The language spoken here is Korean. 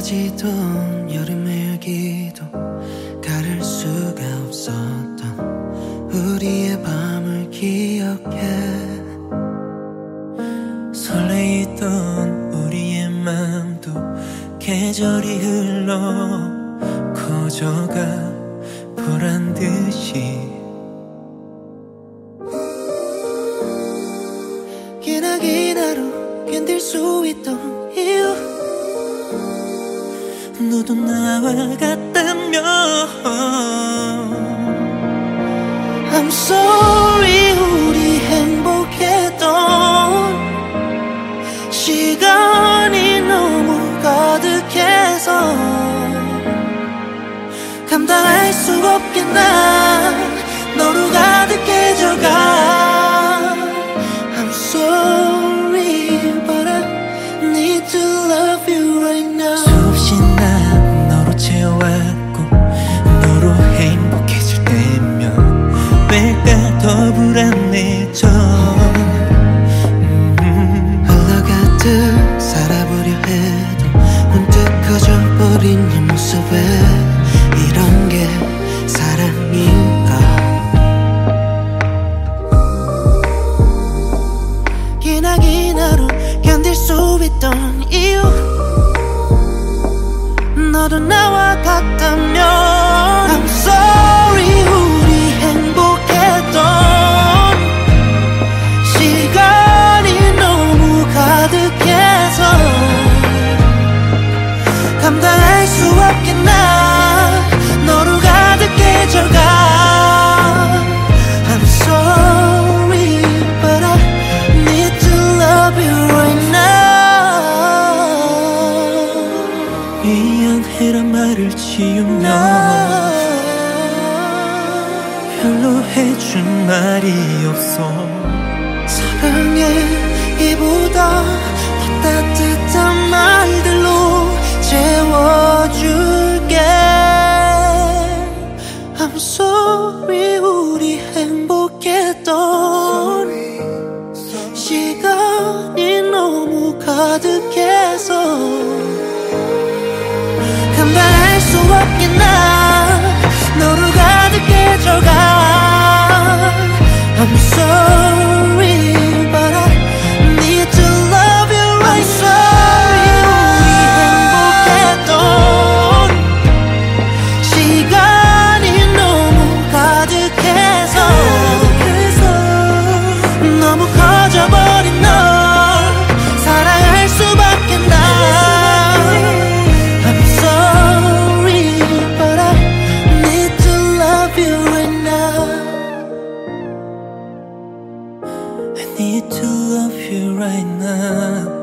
쏟아지던 여름의 열기도 가를 수가 없었던 우리의 밤을 기억해. 설레이던 우리의 마음도 계절이 흘러 커져가 보란 듯이. 기나긴 하루 견딜 수 있던 이유 너도 나와 같다면. I'm sorry 우리 행복했던 시간이 너무 가득해서 감당할 수난 너도 나와 같다면 I'm sorry 우리 행복했던 시간이 너무 가득해서 감당할 수 없게 난 미안해란 말을 지우며 별로 해준 말이 없어. 사랑해 이보다 더 따뜻한 말들로 채워줄게. I'm sorry 우리 행복했던 시간이 너무 가득해서 감당 need to love you right now